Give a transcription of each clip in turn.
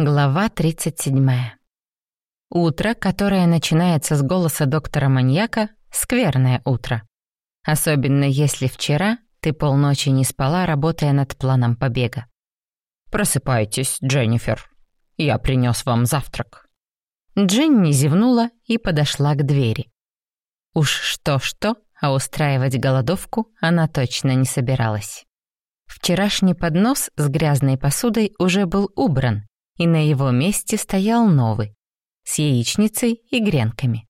Глава 37. Утро, которое начинается с голоса доктора-маньяка, скверное утро. Особенно если вчера ты полночи не спала, работая над планом побега. «Просыпайтесь, Дженнифер. Я принес вам завтрак». Дженни зевнула и подошла к двери. Уж что-что, а устраивать голодовку она точно не собиралась. Вчерашний поднос с грязной посудой уже был убран, и на его месте стоял новый, с яичницей и гренками.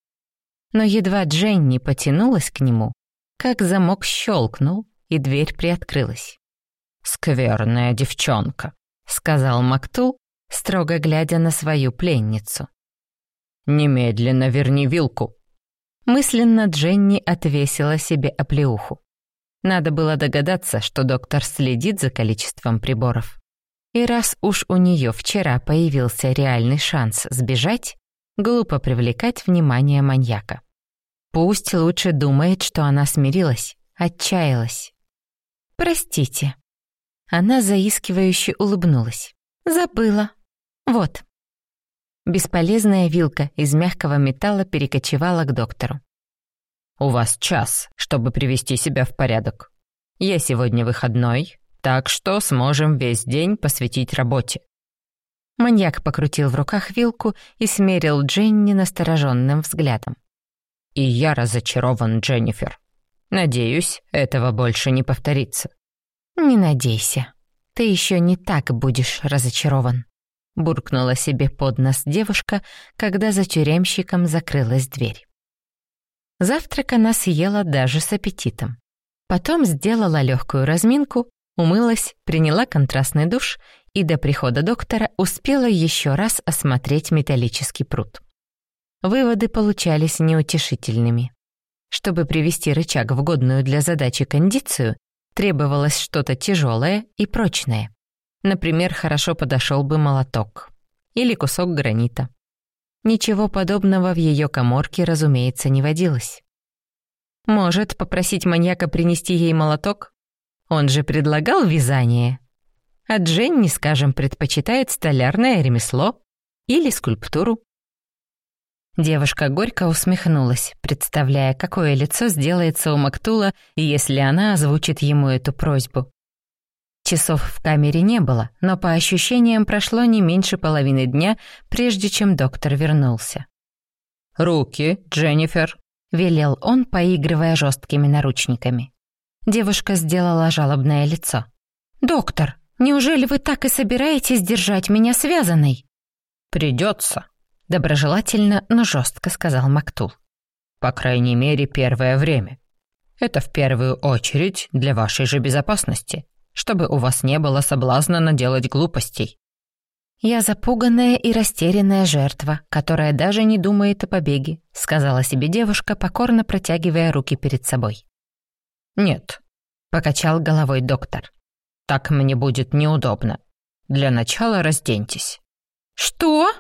Но едва Дженни потянулась к нему, как замок щелкнул, и дверь приоткрылась. «Скверная девчонка», — сказал Мактул, строго глядя на свою пленницу. «Немедленно верни вилку». Мысленно Дженни отвесила себе оплеуху. Надо было догадаться, что доктор следит за количеством приборов. И раз уж у нее вчера появился реальный шанс сбежать, глупо привлекать внимание маньяка. Пусть лучше думает, что она смирилась, отчаялась. «Простите». Она заискивающе улыбнулась. «Забыла. Вот». Бесполезная вилка из мягкого металла перекочевала к доктору. «У вас час, чтобы привести себя в порядок. Я сегодня выходной, так что сможем весь день посвятить работе». Маньяк покрутил в руках вилку и смерил Дженни настороженным взглядом. «И я разочарован, Дженнифер. Надеюсь, этого больше не повторится». «Не надейся. Ты еще не так будешь разочарован», — буркнула себе под нос девушка, когда за тюремщиком закрылась дверь. Завтрак она съела даже с аппетитом. Потом сделала легкую разминку Умылась, приняла контрастный душ и до прихода доктора успела еще раз осмотреть металлический пруд. Выводы получались неутешительными. Чтобы привести рычаг в годную для задачи кондицию, требовалось что-то тяжелое и прочное. Например, хорошо подошел бы молоток или кусок гранита. Ничего подобного в ее коморке, разумеется, не водилось. Может, попросить маньяка принести ей молоток? Он же предлагал вязание. А Дженни, скажем, предпочитает столярное ремесло или скульптуру. Девушка горько усмехнулась, представляя, какое лицо сделается у Мактула, если она озвучит ему эту просьбу. Часов в камере не было, но по ощущениям прошло не меньше половины дня, прежде чем доктор вернулся. «Руки, Дженнифер», — велел он, поигрывая жесткими наручниками. Девушка сделала жалобное лицо. «Доктор, неужели вы так и собираетесь держать меня связанной?» «Придется», — доброжелательно, но жестко сказал Мактул. «По крайней мере, первое время. Это в первую очередь для вашей же безопасности, чтобы у вас не было соблазна наделать глупостей». «Я запуганная и растерянная жертва, которая даже не думает о побеге», сказала себе девушка, покорно протягивая руки перед собой. «Нет», — покачал головой доктор. «Так мне будет неудобно. Для начала разденьтесь». «Что?»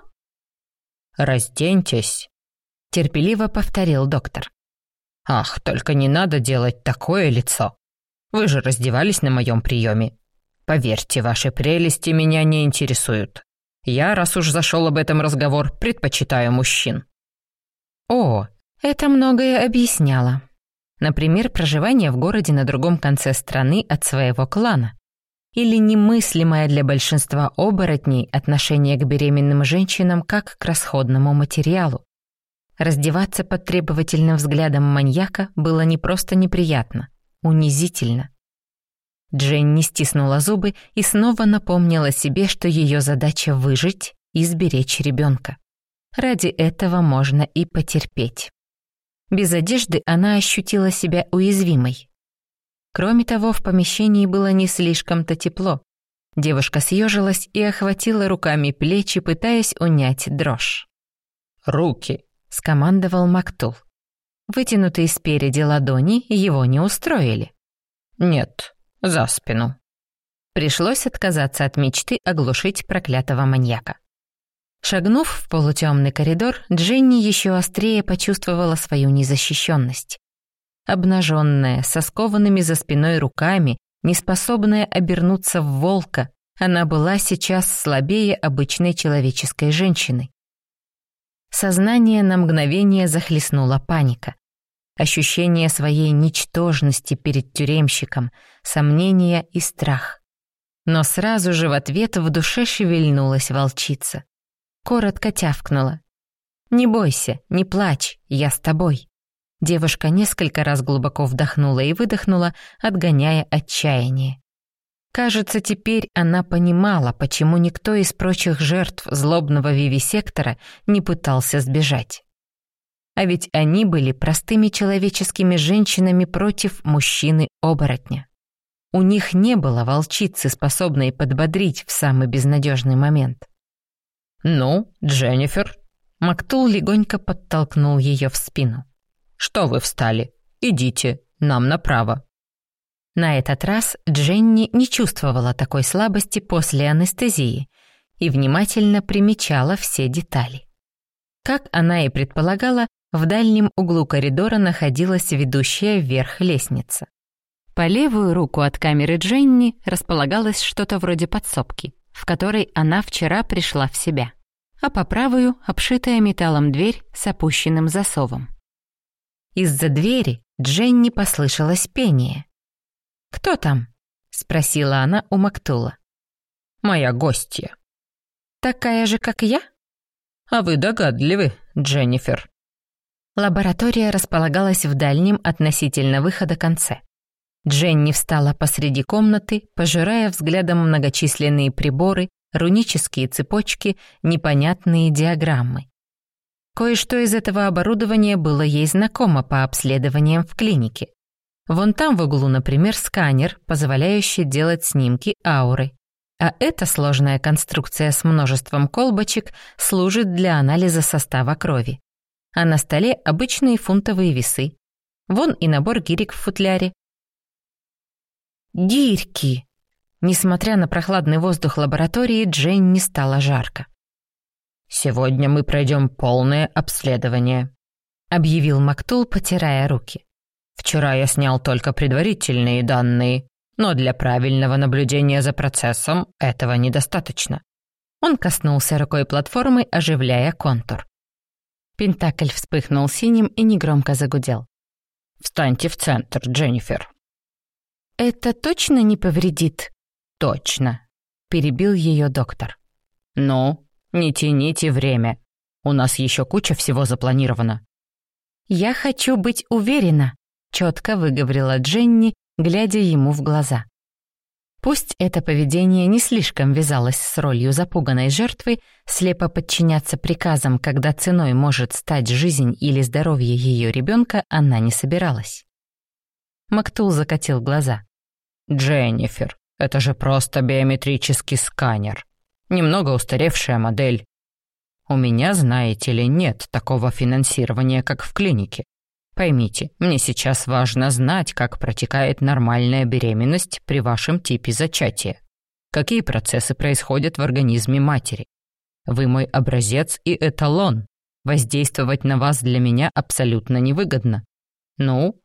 «Разденьтесь», — терпеливо повторил доктор. «Ах, только не надо делать такое лицо. Вы же раздевались на моем приеме. Поверьте, ваши прелести меня не интересуют. Я, раз уж зашел об этом разговор, предпочитаю мужчин». «О, это многое объясняло», Например, проживание в городе на другом конце страны от своего клана. Или немыслимое для большинства оборотней отношение к беременным женщинам как к расходному материалу. Раздеваться под требовательным взглядом маньяка было не просто неприятно, унизительно. Дженни стиснула зубы и снова напомнила себе, что ее задача выжить и сберечь ребенка. Ради этого можно и потерпеть. Без одежды она ощутила себя уязвимой. Кроме того, в помещении было не слишком-то тепло. Девушка съежилась и охватила руками плечи, пытаясь унять дрожь. «Руки!» — скомандовал Мактул. Вытянутые спереди ладони его не устроили. «Нет, за спину». Пришлось отказаться от мечты оглушить проклятого маньяка. Шагнув в полутемный коридор, Дженни еще острее почувствовала свою незащищенность. Обнаженная, со скованными за спиной руками, неспособная обернуться в волка, Она была сейчас слабее обычной человеческой женщины. Сознание на мгновение захлестнула паника. Ощущение своей ничтожности перед тюремщиком, сомнения и страх. Но сразу же в ответ в душе шевельнулась волчица. Коротко тявкнула. «Не бойся, не плачь, я с тобой». Девушка несколько раз глубоко вдохнула и выдохнула, отгоняя отчаяние. Кажется, теперь она понимала, почему никто из прочих жертв злобного вивисектора не пытался сбежать. А ведь они были простыми человеческими женщинами против мужчины-оборотня. У них не было волчицы, способной подбодрить в самый безнадежный момент. «Ну, Дженнифер?» Мактул легонько подтолкнул ее в спину. «Что вы встали? Идите, нам направо». На этот раз Дженни не чувствовала такой слабости после анестезии и внимательно примечала все детали. Как она и предполагала, в дальнем углу коридора находилась ведущая вверх лестница. По левую руку от камеры Дженни располагалось что-то вроде подсобки, в которой она вчера пришла в себя, а по правую — обшитая металлом дверь с опущенным засовом. Из-за двери Дженни послышалось пение, «Кто там?» — спросила она у Мактула. «Моя гостья». «Такая же, как я?» «А вы догадливы, Дженнифер». Лаборатория располагалась в дальнем относительно выхода конце. Дженни встала посреди комнаты, пожирая взглядом многочисленные приборы, рунические цепочки, непонятные диаграммы. Кое-что из этого оборудования было ей знакомо по обследованиям в клинике. Вон там в углу, например, сканер, позволяющий делать снимки ауры. А эта сложная конструкция с множеством колбочек служит для анализа состава крови. А на столе обычные фунтовые весы. Вон и набор гирек в футляре. Гирьки! Несмотря на прохладный воздух лаборатории, Джейн не стало жарко. «Сегодня мы пройдем полное обследование», — объявил Мактул, потирая руки. Вчера я снял только предварительные данные, но для правильного наблюдения за процессом этого недостаточно. Он коснулся рукой платформы, оживляя контур. Пентакль вспыхнул синим и негромко загудел. «Встаньте в центр, Дженнифер». «Это точно не повредит?» «Точно», — перебил ее доктор. «Ну, не тяните время. У нас еще куча всего запланировано». «Я хочу быть уверена», четко выговорила Дженни, глядя ему в глаза. Пусть это поведение не слишком вязалось с ролью запуганной жертвы, слепо подчиняться приказам, когда ценой может стать жизнь или здоровье ее ребенка, она не собиралась. Мактул закатил глаза. «Дженнифер, это же просто биометрический сканер. Немного устаревшая модель. У меня, знаете ли, нет такого финансирования, как в клинике. Поймите, мне сейчас важно знать, как протекает нормальная беременность при вашем типе зачатия. Какие процессы происходят в организме матери. Вы мой образец и эталон. Воздействовать на вас для меня абсолютно невыгодно. Ну,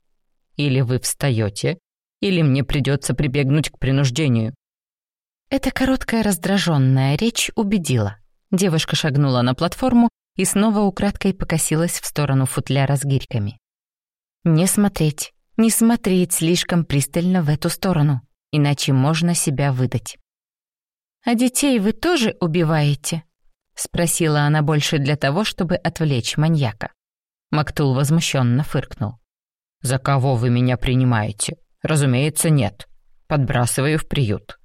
или вы встаете, или мне придется прибегнуть к принуждению. Эта короткая раздраженная речь убедила. Девушка шагнула на платформу и снова украдкой покосилась в сторону футляра с гирьками. Не смотреть, не смотреть слишком пристально в эту сторону, иначе можно себя выдать. «А детей вы тоже убиваете?» — спросила она больше для того, чтобы отвлечь маньяка. Мактул возмущенно фыркнул. «За кого вы меня принимаете? Разумеется, нет. Подбрасываю в приют».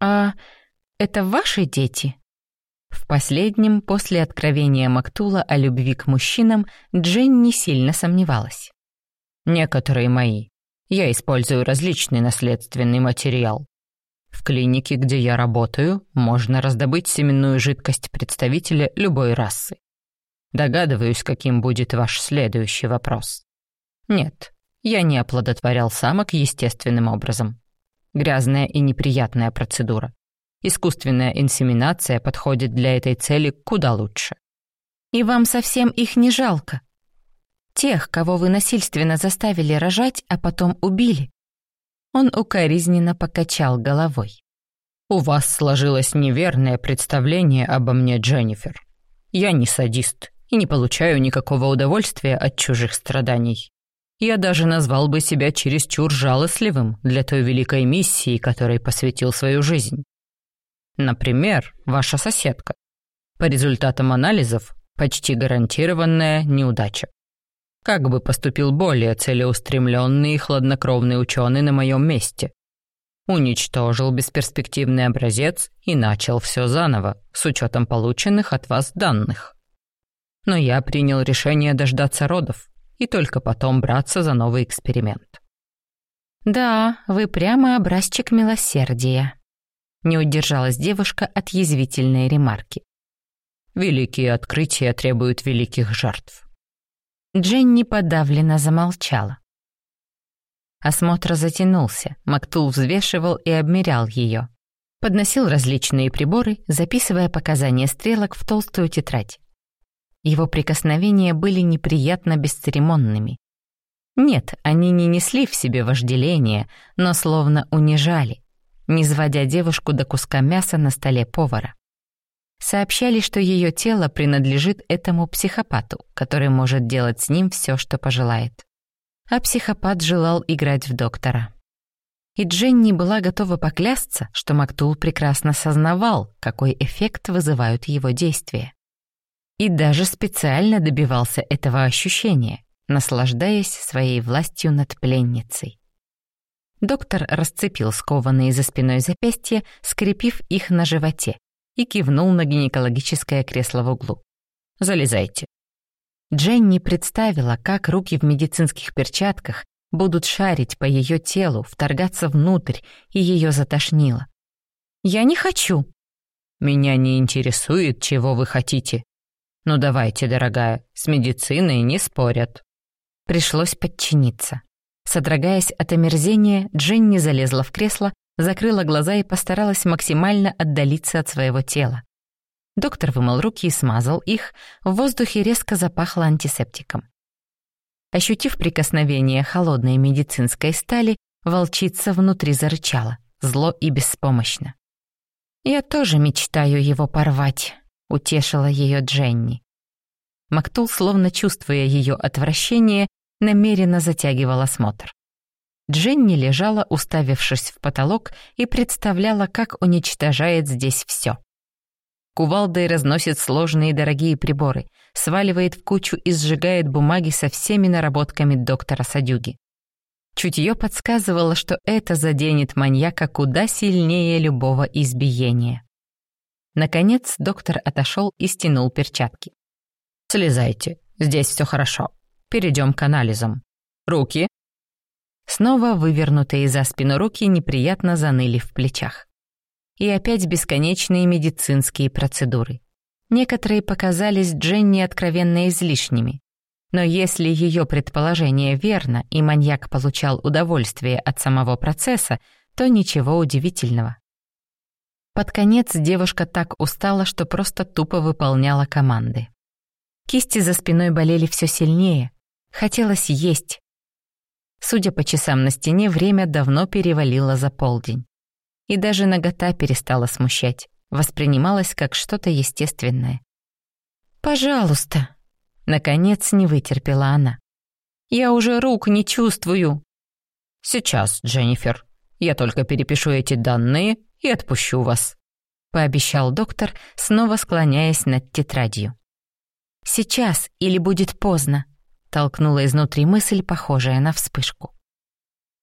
«А это ваши дети?» В последнем, после откровения Мактула о любви к мужчинам, Дженни сильно сомневалась. «Некоторые мои. Я использую различный наследственный материал. В клинике, где я работаю, можно раздобыть семенную жидкость представителя любой расы. Догадываюсь, каким будет ваш следующий вопрос. Нет, я не оплодотворял самок естественным образом. Грязная и неприятная процедура. Искусственная инсеминация подходит для этой цели куда лучше. И вам совсем их не жалко? Тех, кого вы насильственно заставили рожать, а потом убили? Он укоризненно покачал головой. У вас сложилось неверное представление обо мне, Дженнифер. Я не садист и не получаю никакого удовольствия от чужих страданий. Я даже назвал бы себя чересчур жалостливым для той великой миссии, которой посвятил свою жизнь. Например, ваша соседка. По результатам анализов, почти гарантированная неудача. Как бы поступил более целеустремленный и хладнокровный ученый на моем месте? Уничтожил бесперспективный образец и начал все заново, с учетом полученных от вас данных. Но я принял решение дождаться родов и только потом браться за новый эксперимент. «Да, вы прямо образчик милосердия», — не удержалась девушка от язвительной ремарки. «Великие открытия требуют великих жертв». Дженни подавленно замолчала. Осмотр затянулся, Мактул взвешивал и обмерял ее. Подносил различные приборы, записывая показания стрелок в толстую тетрадь. Его прикосновения были неприятно бесцеремонными. Нет, они не несли в себе вожделение, но словно унижали, не сводя девушку до куска мяса на столе повара. Сообщали, что ее тело принадлежит этому психопату, который может делать с ним все, что пожелает. А психопат желал играть в доктора. И Дженни была готова поклясться, что Мактул прекрасно сознавал, какой эффект вызывают его действия. И даже специально добивался этого ощущения, наслаждаясь своей властью над пленницей. Доктор расцепил скованные за спиной запястья, скрепив их на животе, и кивнул на гинекологическое кресло в углу. «Залезайте». Дженни представила, как руки в медицинских перчатках будут шарить по ее телу, вторгаться внутрь, и ее затошнило. «Я не хочу». «Меня не интересует, чего вы хотите», «Ну давайте, дорогая, с медициной не спорят». Пришлось подчиниться. Содрогаясь от омерзения, Дженни залезла в кресло, закрыла глаза и постаралась максимально отдалиться от своего тела. Доктор вымыл руки и смазал их, в воздухе резко запахло антисептиком. Ощутив прикосновение холодной медицинской стали, волчица внутри зарычала, зло и беспомощно. «Я тоже мечтаю его порвать», — утешила ее Дженни. Мактул, словно чувствуя ее отвращение, намеренно затягивал осмотр. Дженни лежала, уставившись в потолок, и представляла, как уничтожает здесь все. Кувалдой разносит сложные дорогие приборы, сваливает в кучу и сжигает бумаги со всеми наработками доктора Садюги. Чутье подсказывало, что это заденет маньяка куда сильнее любого избиения. Наконец доктор отошел и стянул перчатки. «Слезайте, здесь все хорошо. Перейдем к анализам. Руки!» Снова вывернутые за спину руки неприятно заныли в плечах. И опять бесконечные медицинские процедуры. Некоторые показались Дженни откровенно излишними. Но если ее предположение верно и маньяк получал удовольствие от самого процесса, то ничего удивительного. Под конец девушка так устала, что просто тупо выполняла команды. Кисти за спиной болели все сильнее. Хотелось есть. Судя по часам на стене, время давно перевалило за полдень. И даже нагота перестала смущать, воспринималась как что-то естественное. «Пожалуйста!» Наконец не вытерпела она. «Я уже рук не чувствую!» «Сейчас, Дженнифер. Я только перепишу эти данные и отпущу вас», — пообещал доктор, снова склоняясь над тетрадью. «Сейчас или будет поздно», — толкнула изнутри мысль, похожая на вспышку.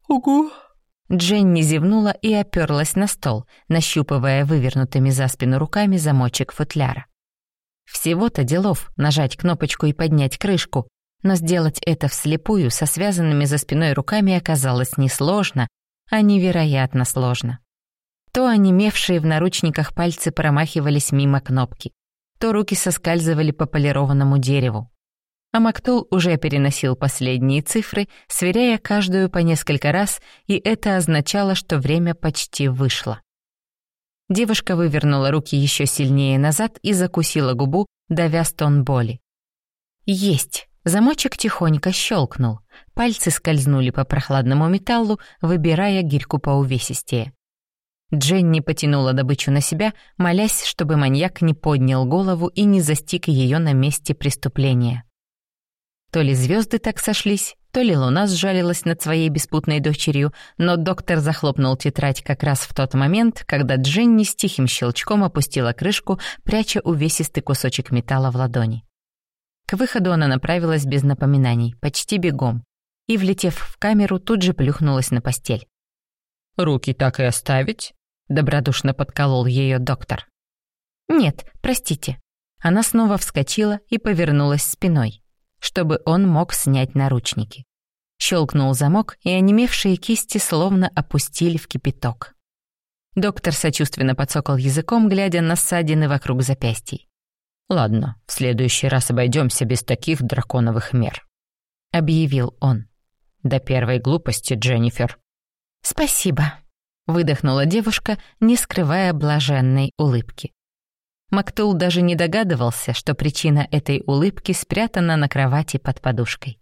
«Угу». Дженни зевнула и оперлась на стол, нащупывая вывернутыми за спину руками замочек футляра. Всего-то делов нажать кнопочку и поднять крышку, но сделать это вслепую со связанными за спиной руками оказалось несложно, а невероятно сложно. То онемевшие в наручниках пальцы промахивались мимо кнопки, то руки соскальзывали по полированному дереву. А Мактул уже переносил последние цифры, сверяя каждую по несколько раз, и это означало, что время почти вышло. Девушка вывернула руки еще сильнее назад и закусила губу, давя стон боли. Есть! Замочек тихонько щелкнул. Пальцы скользнули по прохладному металлу, выбирая гирьку по увесистее. Дженни потянула добычу на себя, молясь, чтобы маньяк не поднял голову и не застиг ее на месте преступления. То ли звезды так сошлись, то ли луна сжалилась над своей беспутной дочерью, но доктор захлопнул тетрадь как раз в тот момент, когда Дженни с тихим щелчком опустила крышку, пряча увесистый кусочек металла в ладони. К выходу она направилась без напоминаний, почти бегом, и, влетев в камеру, тут же плюхнулась на постель. «Руки так и оставить?» — добродушно подколол ее доктор. «Нет, простите». Она снова вскочила и повернулась спиной чтобы он мог снять наручники. Щелкнул замок, и онемевшие кисти словно опустили в кипяток. Доктор сочувственно подсокал языком, глядя на ссадины вокруг запястий. «Ладно, в следующий раз обойдемся без таких драконовых мер», — объявил он. «До первой глупости, Дженнифер». «Спасибо», — выдохнула девушка, не скрывая блаженной улыбки. Мактул даже не догадывался, что причина этой улыбки спрятана на кровати под подушкой.